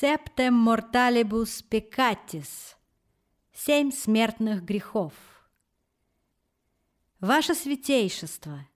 Септем морталибус пекатис. Семь смертных грехов. Ваше святейшество,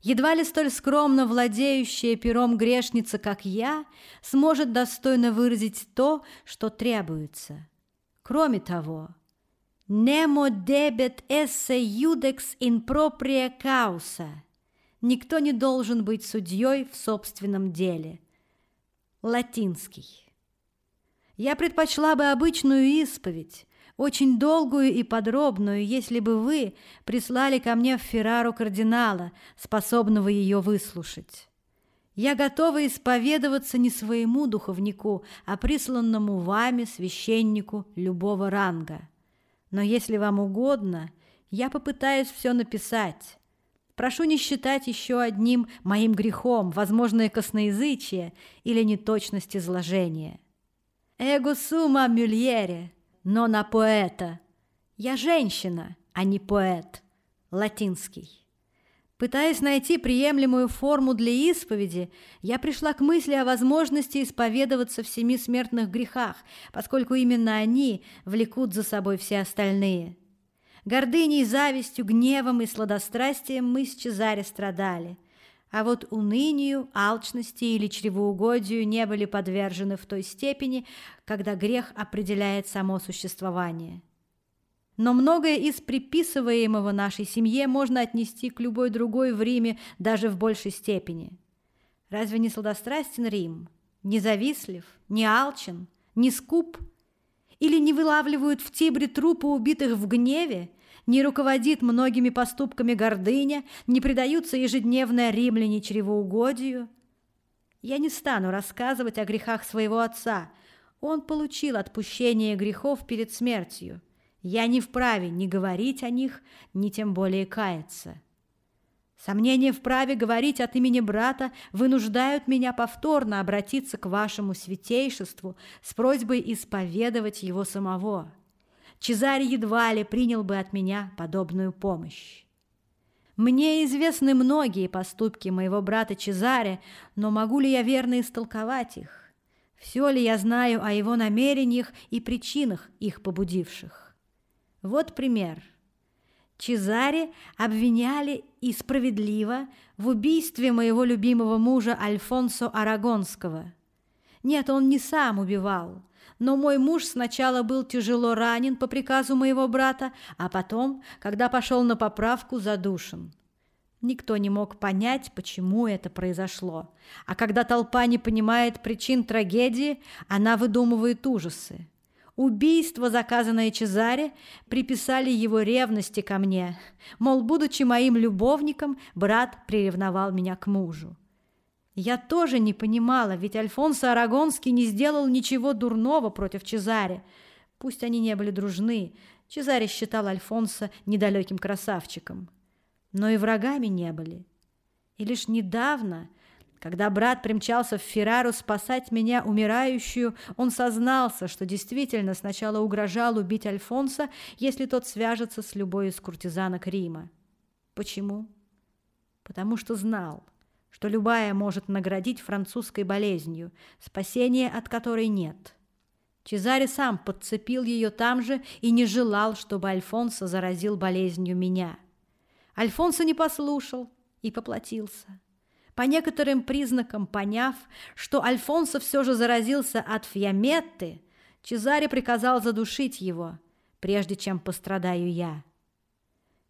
едва ли столь скромно владеющая пером грешница, как я, сможет достойно выразить то, что требуется. Кроме того, «Nemo debet esse judex in propria causa» Никто не должен быть судьей в собственном деле. Латинский. Я предпочла бы обычную исповедь, очень долгую и подробную, если бы вы прислали ко мне в Феррару кардинала, способного ее выслушать. Я готова исповедоваться не своему духовнику, а присланному вами священнику любого ранга. Но если вам угодно, я попытаюсь все написать. Прошу не считать еще одним моим грехом возможное косноязычие или неточность изложения. Эго сума мюльере, но на поэта. Я женщина, а не поэт. Латинский. Пытаясь найти приемлемую форму для исповеди, я пришла к мысли о возможности исповедоваться в семи смертных грехах, поскольку именно они влекут за собой все остальные. Гордыней, завистью, гневом и сладострастием мы с Чезаре страдали – а вот унынию, алчности или чревоугодию не были подвержены в той степени, когда грех определяет само существование. Но многое из приписываемого нашей семье можно отнести к любой другой в Риме даже в большей степени. Разве не сладострастен Рим? Не завистлив, не алчен, не скуп? Или не вылавливают в Тибре трупы убитых в гневе не руководит многими поступками гордыня, не предаются ежедневно римляне чревоугодию. Я не стану рассказывать о грехах своего отца. Он получил отпущение грехов перед смертью. Я не вправе ни говорить о них, ни тем более каяться. Сомнения в праве говорить от имени брата вынуждают меня повторно обратиться к вашему святейшеству с просьбой исповедовать его самого. Чезарь едва ли принял бы от меня подобную помощь. Мне известны многие поступки моего брата Чезаря, но могу ли я верно истолковать их? Все ли я знаю о его намерениях и причинах, их побудивших? Вот пример. Чезаре обвиняли и справедливо в убийстве моего любимого мужа Альфонсо Арагонского. Нет, он не сам убивал, но мой муж сначала был тяжело ранен по приказу моего брата, а потом, когда пошел на поправку, задушен. Никто не мог понять, почему это произошло. А когда толпа не понимает причин трагедии, она выдумывает ужасы. Убийство, заказанное Чезаре, приписали его ревности ко мне. Мол, будучи моим любовником, брат приревновал меня к мужу. Я тоже не понимала, ведь Альфонсо Арагонский не сделал ничего дурного против Чезаре. Пусть они не были дружны, Чезаре считал Альфонсо недалеким красавчиком. Но и врагами не были. И лишь недавно, когда брат примчался в Феррару спасать меня, умирающую, он сознался, что действительно сначала угрожал убить Альфонса, если тот свяжется с любой из куртизанок Рима. Почему? Потому что знал – что любая может наградить французской болезнью, спасения от которой нет. Чезаре сам подцепил ее там же и не желал, чтобы Альфонсо заразил болезнью меня. Альфонсо не послушал и поплатился. По некоторым признакам поняв, что Альфонсо все же заразился от Фьяметты, Чезаре приказал задушить его, прежде чем пострадаю я.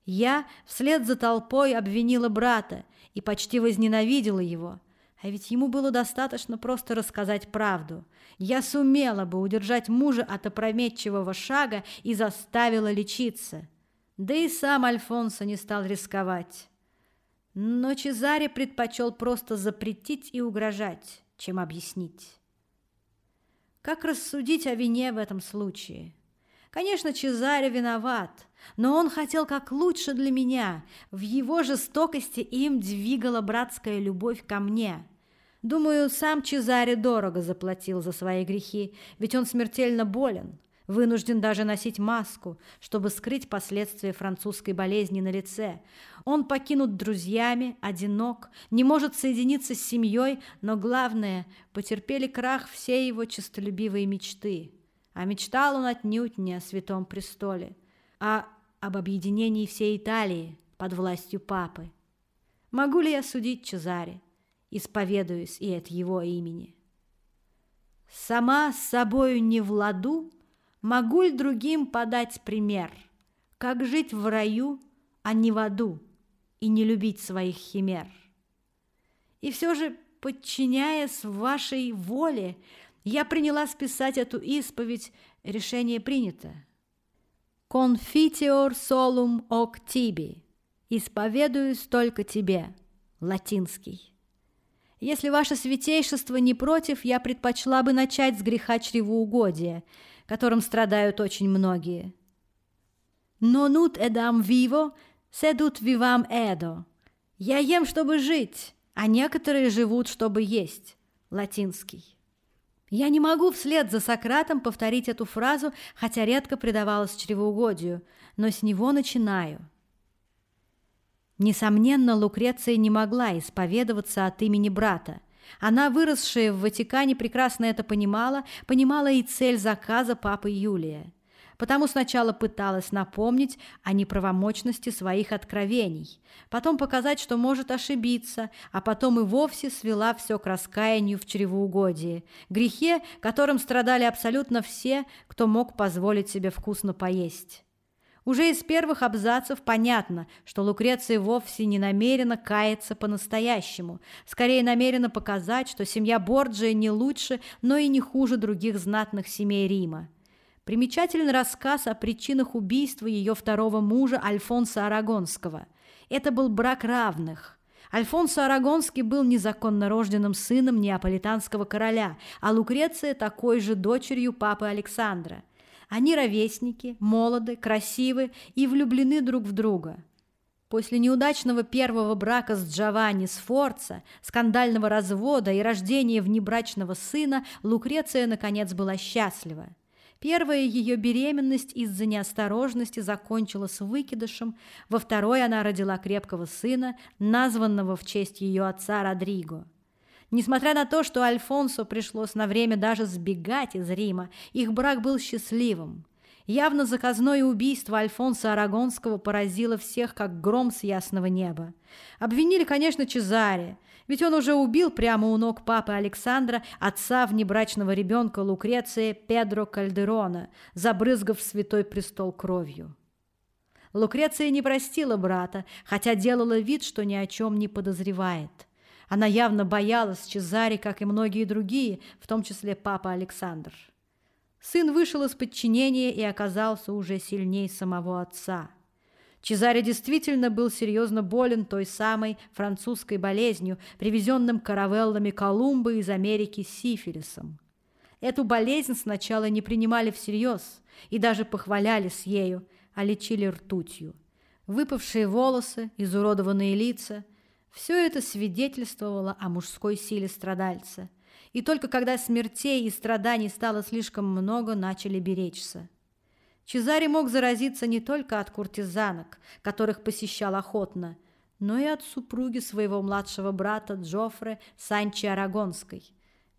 Я вслед за толпой обвинила брата и почти возненавидела его. А ведь ему было достаточно просто рассказать правду. Я сумела бы удержать мужа от опрометчивого шага и заставила лечиться. Да и сам Альфонсо не стал рисковать. Но Чезаре предпочел просто запретить и угрожать, чем объяснить. Как рассудить о вине в этом случае? Конечно, Чезаре виноват, но он хотел как лучше для меня. В его жестокости им двигала братская любовь ко мне. Думаю, сам Чезаре дорого заплатил за свои грехи, ведь он смертельно болен. вынужден даже носить маску, чтобы скрыть последствия французской болезни на лице. Он покинут друзьями, одинок, не может соединиться с семьей, но главное, потерпели крах все его честолюбивые мечты. А мечтал он отнюдь не о Святом Престоле, а об объединении всей Италии под властью Папы. Могу ли я судить Чезаре? Исповедуюсь и от его имени. Сама с собою не в ладу, Могу ли другим подать пример, Как жить в раю, а не в аду, И не любить своих химер? И все же, подчиняясь вашей воле, Я приняла списать эту исповедь, Решение принято. «Confiteor solum hoc tibi» «Исповедуюсь только тебе» латинский. Если ваше святейшество не против, я предпочла бы начать с греха чревоугодия – которым страдают очень многие. «Нонут эдам виво, седут вивам эдо». «Я ем, чтобы жить, а некоторые живут, чтобы есть» латинский. Я не могу вслед за Сократом повторить эту фразу, хотя редко предавалась чревоугодию, но с него начинаю. Несомненно, Лукреция не могла исповедоваться от имени брата – она, выросшая в Ватикане, прекрасно это понимала, понимала и цель заказа папы Юлия. Потому сначала пыталась напомнить о неправомочности своих откровений, потом показать, что может ошибиться, а потом и вовсе свела все к раскаянию в чревоугодии, грехе, которым страдали абсолютно все, кто мог позволить себе вкусно поесть. Уже из первых абзацев понятно, что Лукреция вовсе не намерена каяться по-настоящему, скорее намерена показать, что семья Борджия не лучше, но и не хуже других знатных семей Рима. Примечательный рассказ о причинах убийства ее второго мужа Альфонса Арагонского. Это был брак равных. Альфонсо Арагонский был незаконно рожденным сыном неаполитанского короля, а Лукреция такой же дочерью папы Александра – они ровесники, молоды, красивы и влюблены друг в друга. После неудачного первого брака с Джованни Сфорца, скандального развода и рождения внебрачного сына Лукреция, наконец, была счастлива. Первая ее беременность из-за неосторожности закончилась выкидышем, во второй она родила крепкого сына, названного в честь ее отца Родриго. Несмотря на то, что Альфонсо пришлось на время даже сбегать из Рима, их брак был счастливым. Явно заказное убийство Альфонса Арагонского поразило всех, как гром с ясного неба. Обвинили, конечно, Чезаре, ведь он уже убил прямо у ног папы Александра отца внебрачного ребенка Лукреции Педро Кальдерона, забрызгав святой престол кровью. Лукреция не простила брата, хотя делала вид, что ни о чем не подозревает – она явно боялась Чезари, как и многие другие, в том числе папа Александр. Сын вышел из подчинения и оказался уже сильнее самого отца. Чезаре действительно был серьезно болен той самой французской болезнью, привезенным каравеллами Колумба из Америки сифилисом. Эту болезнь сначала не принимали всерьез и даже похвалялись ею, а лечили ртутью. Выпавшие волосы, изуродованные лица – все это свидетельствовало о мужской силе страдальца. И только когда смертей и страданий стало слишком много, начали беречься. Чезаре мог заразиться не только от куртизанок, которых посещал охотно, но и от супруги своего младшего брата Джоффре Санчи Арагонской,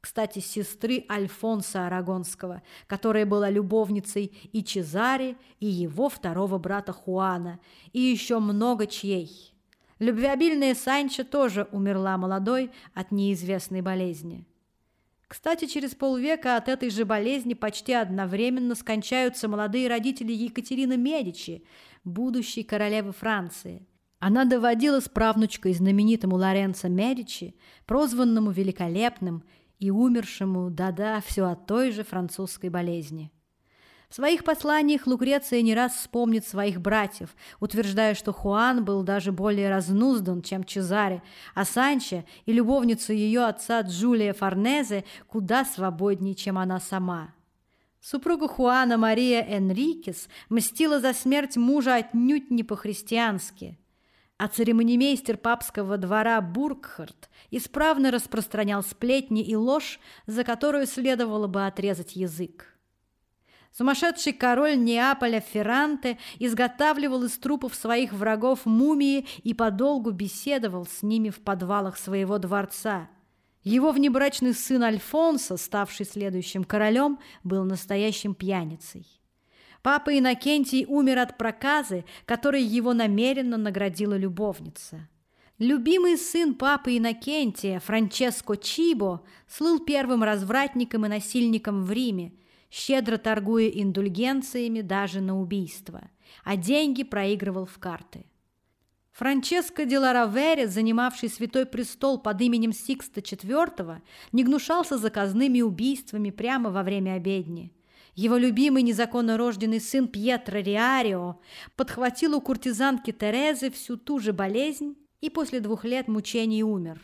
кстати, сестры Альфонса Арагонского, которая была любовницей и Чезаре, и его второго брата Хуана, и еще много чьей. Любвеобильная Санчо тоже умерла молодой от неизвестной болезни. Кстати, через полвека от этой же болезни почти одновременно скончаются молодые родители Екатерины Медичи, будущей королевы Франции. Она доводила с правнучкой знаменитому Лоренцо Медичи, прозванному великолепным и умершему, да-да, все от той же французской болезни. Своих посланиях Лукреция не раз вспомнит своих братьев, утверждая, что Хуан был даже более разнуздан, чем Чезаре, а Санчо и любовница ее отца Джулия Форнезе куда свободнее, чем она сама. Супруга Хуана Мария Энрикес мстила за смерть мужа отнюдь не по-христиански – а церемонимейстер папского двора Бургхард исправно распространял сплетни и ложь, за которую следовало бы отрезать язык. Сумасшедший король Неаполя Ферранте изготавливал из трупов своих врагов мумии и подолгу беседовал с ними в подвалах своего дворца. Его внебрачный сын Альфонсо, ставший следующим королем, был настоящим пьяницей. Папа Иннокентий умер от проказы, которой его намеренно наградила любовница. Любимый сын папы Иннокентия, Франческо Чибо, слыл первым развратником и насильником в Риме – щедро торгуя индульгенциями даже на убийство, а деньги проигрывал в карты. Франческо де Ларавере, занимавший святой престол под именем Сикста IV, не гнушался заказными убийствами прямо во время обедни. Его любимый незаконно рожденный сын Пьетро Риарио подхватил у куртизанки Терезы всю ту же болезнь и после двух лет мучений умер.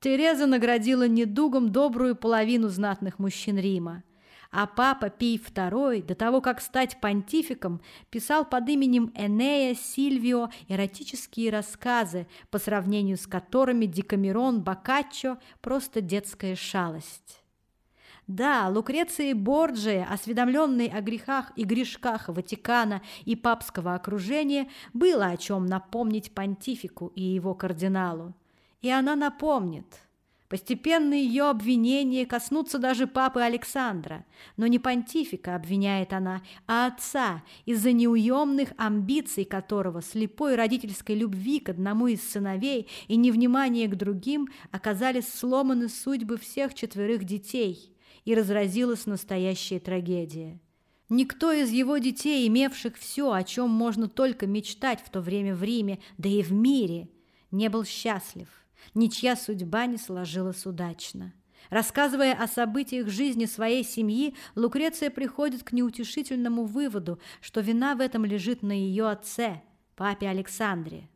Тереза наградила недугом добрую половину знатных мужчин Рима – а папа Пий II, до того, как стать понтификом, писал под именем Энея Сильвио эротические рассказы, по сравнению с которыми Декамерон Боккаччо – просто детская шалость. Да, Лукреции Борджия, осведомленный о грехах и грешках Ватикана и папского окружения, было о чем напомнить понтифику и его кардиналу. И она напомнит – Постепенно ее обвинения коснутся даже папы Александра, но не понтифика обвиняет она, а отца, из-за неуемных амбиций которого, слепой родительской любви к одному из сыновей и невнимания к другим оказались сломаны судьбы всех четверых детей, и разразилась настоящая трагедия. Никто из его детей, имевших все, о чем можно только мечтать в то время в Риме, да и в мире, не был счастлив – ничья судьба не сложилась удачно. Рассказывая о событиях жизни своей семьи, Лукреция приходит к неутешительному выводу, что вина в этом лежит на ее отце, папе Александре.